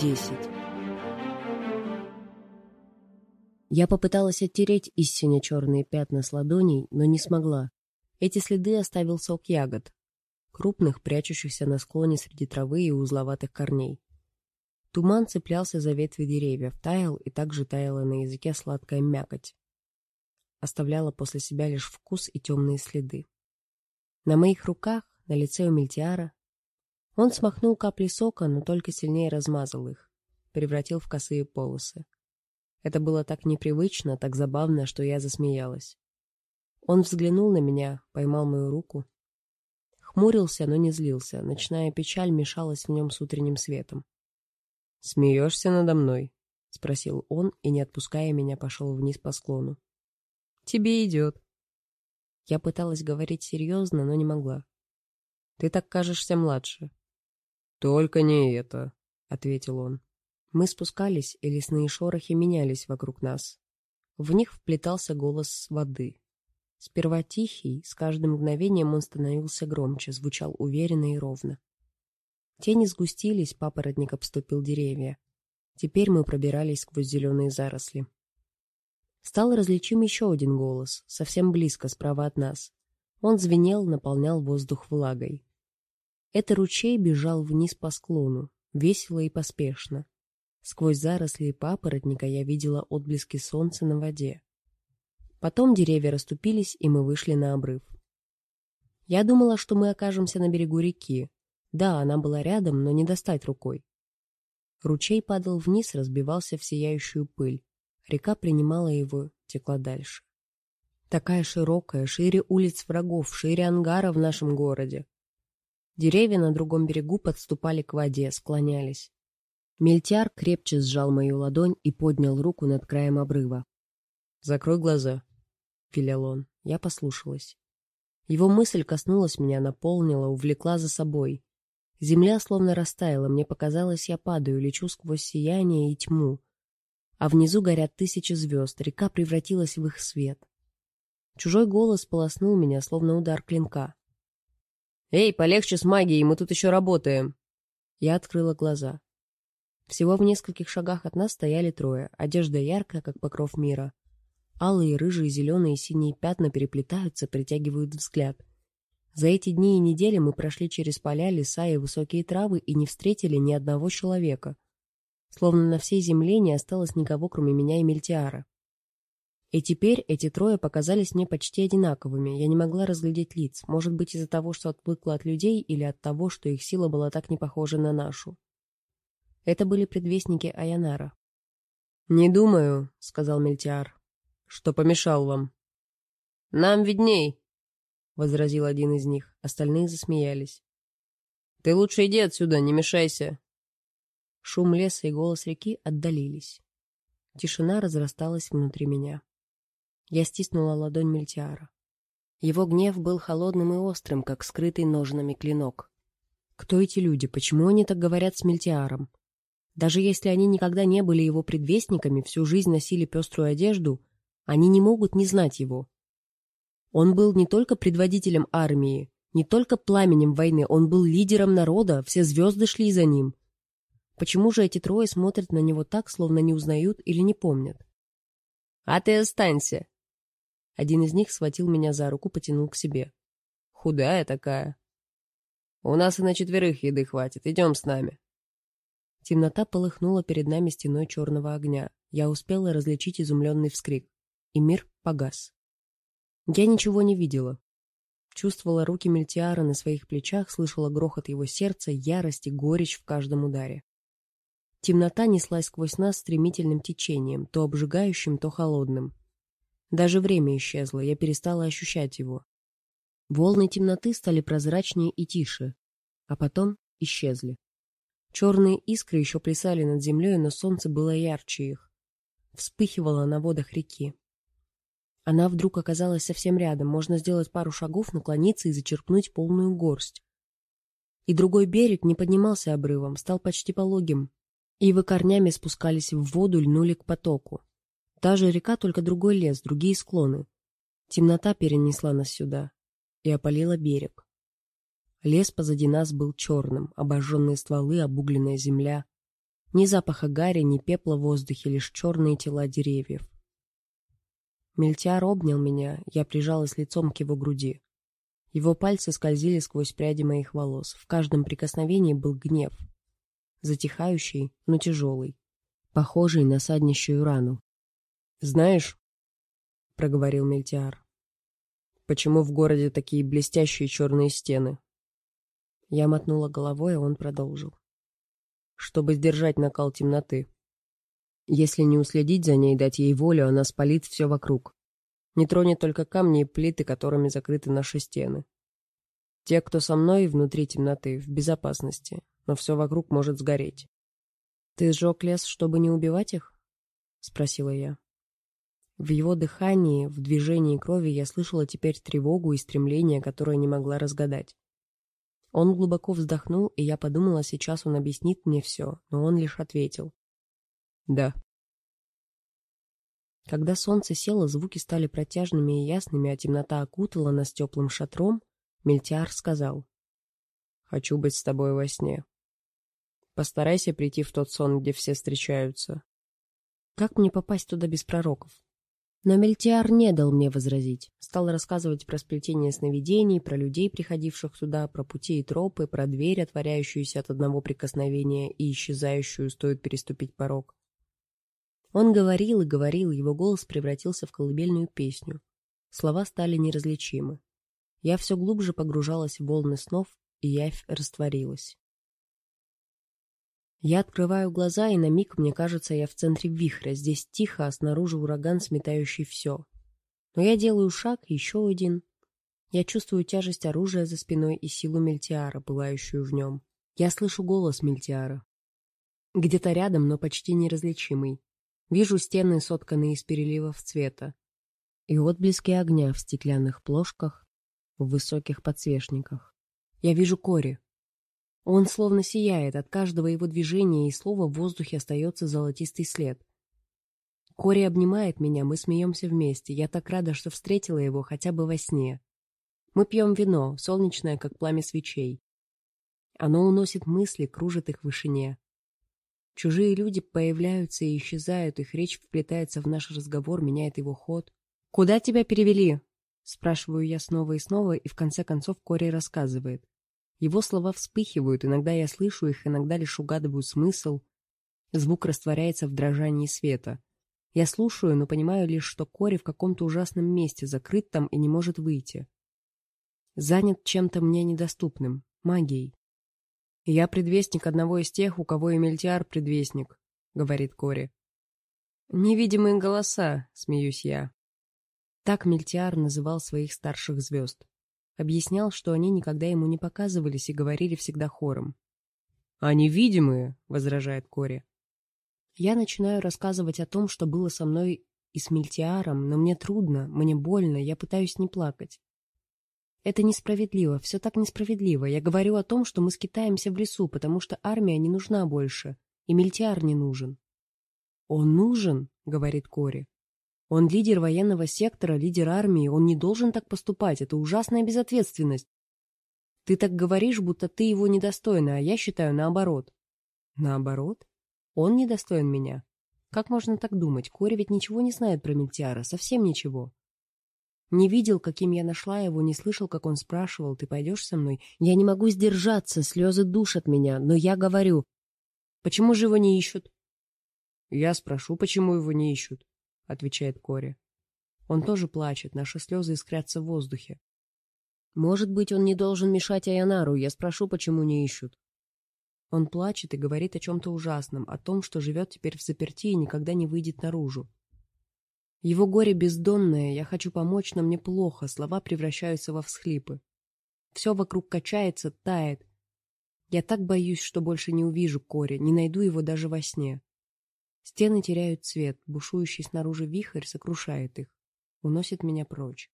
Десять. Я попыталась оттереть истинно черные пятна с ладоней, но не смогла. Эти следы оставил сок ягод, крупных, прячущихся на склоне среди травы и узловатых корней. Туман цеплялся за ветви деревьев, таял и также таяла на языке сладкая мякоть. Оставляла после себя лишь вкус и темные следы. На моих руках, на лице у Мельтиара, он смахнул капли сока, но только сильнее размазал их, превратил в косые полосы. Это было так непривычно, так забавно, что я засмеялась. Он взглянул на меня, поймал мою руку. Хмурился, но не злился. Ночная печаль мешалась в нем с утренним светом. «Смеешься надо мной?» — спросил он и, не отпуская меня, пошел вниз по склону. «Тебе идет». Я пыталась говорить серьезно, но не могла. «Ты так кажешься младше». «Только не это», — ответил он. Мы спускались, и лесные шорохи менялись вокруг нас. В них вплетался голос воды. Сперва тихий, с каждым мгновением он становился громче, звучал уверенно и ровно. Тени сгустились, папоротник обступил деревья. Теперь мы пробирались сквозь зеленые заросли. Стал различим еще один голос, совсем близко, справа от нас. Он звенел, наполнял воздух влагой. Это ручей бежал вниз по склону, весело и поспешно. Сквозь заросли папоротника я видела отблески солнца на воде. Потом деревья расступились, и мы вышли на обрыв. Я думала, что мы окажемся на берегу реки. Да, она была рядом, но не достать рукой. Ручей падал вниз, разбивался в сияющую пыль. Река принимала его, текла дальше. Такая широкая, шире улиц врагов, шире ангара в нашем городе. Деревья на другом берегу подступали к воде, склонялись. Мельтяр крепче сжал мою ладонь и поднял руку над краем обрыва. «Закрой глаза», — велел он. Я послушалась. Его мысль коснулась меня, наполнила, увлекла за собой. Земля словно растаяла, мне показалось, я падаю, лечу сквозь сияние и тьму. А внизу горят тысячи звезд, река превратилась в их свет. Чужой голос полоснул меня, словно удар клинка. «Эй, полегче с магией, мы тут еще работаем!» Я открыла глаза. Всего в нескольких шагах от нас стояли трое, одежда яркая, как покров мира. Алые, рыжие, зеленые и синие пятна переплетаются, притягивают взгляд. За эти дни и недели мы прошли через поля, леса и высокие травы и не встретили ни одного человека. Словно на всей земле не осталось никого, кроме меня и Мельтиара. И теперь эти трое показались мне почти одинаковыми, я не могла разглядеть лиц, может быть из-за того, что отвыкла от людей, или от того, что их сила была так не похожа на нашу. Это были предвестники Аянара. «Не думаю», — сказал Мельтиар, — «что помешал вам». «Нам видней», — возразил один из них. Остальные засмеялись. «Ты лучше иди отсюда, не мешайся». Шум леса и голос реки отдалились. Тишина разрасталась внутри меня. Я стиснула ладонь Мельтиара. Его гнев был холодным и острым, как скрытый ножнами клинок. Кто эти люди? Почему они так говорят с Мельтиаром? Даже если они никогда не были его предвестниками, всю жизнь носили пеструю одежду, они не могут не знать его. Он был не только предводителем армии, не только пламенем войны, он был лидером народа, все звезды шли за ним. Почему же эти трое смотрят на него так, словно не узнают или не помнят? «А ты останься!» Один из них схватил меня за руку, потянул к себе. «Худая такая!» «У нас и на четверых еды хватит, идем с нами!» Темнота полыхнула перед нами стеной черного огня. Я успела различить изумленный вскрик. И мир погас. Я ничего не видела. Чувствовала руки Мельтиара на своих плечах, слышала грохот его сердца, ярость и горечь в каждом ударе. Темнота неслась сквозь нас стремительным течением, то обжигающим, то холодным. Даже время исчезло, я перестала ощущать его. Волны темноты стали прозрачнее и тише, а потом исчезли. Черные искры еще плясали над землей, но солнце было ярче их. Вспыхивало на водах реки. Она вдруг оказалась совсем рядом. Можно сделать пару шагов, наклониться и зачерпнуть полную горсть. И другой берег не поднимался обрывом, стал почти пологим. Ивы корнями спускались в воду, льнули к потоку. Та же река, только другой лес, другие склоны. Темнота перенесла нас сюда и опалила берег. Лес позади нас был черным, обожженные стволы, обугленная земля. Ни запаха гари, ни пепла в воздухе, лишь черные тела деревьев. Мельтиар обнял меня, я прижалась лицом к его груди. Его пальцы скользили сквозь пряди моих волос. В каждом прикосновении был гнев. Затихающий, но тяжелый. Похожий на саднищую рану. «Знаешь», — проговорил Мельтиар, — «почему в городе такие блестящие черные стены?» Я мотнула головой, а он продолжил. «Чтобы сдержать накал темноты. Если не уследить за ней, дать ей волю, она спалит все вокруг. Не тронет только камни и плиты, которыми закрыты наши стены. Те, кто со мной внутри темноты, в безопасности, но все вокруг может сгореть. «Ты сжег лес, чтобы не убивать их?» — спросила я. В его дыхании, в движении крови я слышала теперь тревогу и стремление, которое не могла разгадать. Он глубоко вздохнул, и я подумала, сейчас он объяснит мне все, но он лишь ответил. «Да». Когда солнце село, звуки стали протяжными и ясными, а темнота окутала нас теплым шатром, Мельтиар сказал. «Хочу быть с тобой во сне. Постарайся прийти в тот сон, где все встречаются». «Как мне попасть туда без пророков?» Но Мельтиар не дал мне возразить. Стал рассказывать про сплетение сновидений, про людей, приходивших туда, про пути и тропы, про дверь, отворяющуюся от одного прикосновения и исчезающую, стоит переступить порог. Он говорил и говорил, его голос превратился в колыбельную песню. Слова стали неразличимы. Я все глубже погружалась в волны снов, и явь растворилась. Я открываю глаза, и на миг мне кажется, я в центре вихря. Здесь тихо, а снаружи ураган, сметающий все. Но я делаю шаг, еще один. Я чувствую тяжесть оружия за спиной и силу Мельтиара, пылающую в нем. Я слышу голос Мельтиара. Где-то рядом, но почти неразличимый. Вижу стены, сотканные из переливов цвета, и отблески огня в стеклянных плошках, в высоких подсвечниках. Я вижу Кори. Он словно сияет, от каждого его движения и слова в воздухе остается золотистый след. Кори обнимает меня, мы смеемся вместе. Я так рада, что встретила его хотя бы во сне. Мы пьем вино, солнечное, как пламя свечей. Оно уносит мысли, кружит их в вышине. Чужие люди появляются и исчезают, их речь вплетается в наш разговор, меняет его ход. «Куда тебя перевели?» Спрашиваю я снова и снова, и в конце концов Кори рассказывает. Его слова вспыхивают, иногда я слышу их, иногда лишь угадываю смысл. Звук растворяется в дрожании света. Я слушаю, но понимаю лишь, что Кори в каком-то ужасном месте, закрыт там и не может выйти. Занят чем-то мне недоступным, магией. «Я предвестник одного из тех, у кого Эмильтиар предвестник», — говорит Кори. «Невидимые голоса», — смеюсь я. Так Мельтиар называл своих старших звезд. Объяснял, что они никогда ему не показывались и говорили всегда хором. «А невидимые», — возражает Кори. Я начинаю рассказывать о том, что было со мной и с Мельтиаром, но мне трудно, мне больно, я пытаюсь не плакать. Это несправедливо, все так несправедливо. Я говорю о том, что мы скитаемся в лесу, потому что армия не нужна больше, и мильтиар не нужен. «Он нужен», — говорит Кори. «Он лидер военного сектора, лидер армии, он не должен так поступать, это ужасная безответственность. Ты так говоришь, будто ты его недостойна, а я считаю наоборот». «Наоборот? Он недостоин меня?» Как можно так думать? Кори ведь ничего не знает про Мильтиара, совсем ничего. Не видел, каким я нашла его, не слышал, как он спрашивал, ты пойдешь со мной? Я не могу сдержаться, слезы душат меня, но я говорю. Почему же его не ищут? Я спрошу, почему его не ищут, отвечает Кори. Он тоже плачет, наши слезы искрятся в воздухе. Может быть, он не должен мешать Аянару, я спрошу, почему не ищут. Он плачет и говорит о чем-то ужасном, о том, что живет теперь в заперти и никогда не выйдет наружу. Его горе бездонное, я хочу помочь, но мне плохо, слова превращаются во всхлипы. Все вокруг качается, тает. Я так боюсь, что больше не увижу Кори, не найду его даже во сне. Стены теряют цвет, бушующий снаружи вихрь сокрушает их, уносит меня прочь.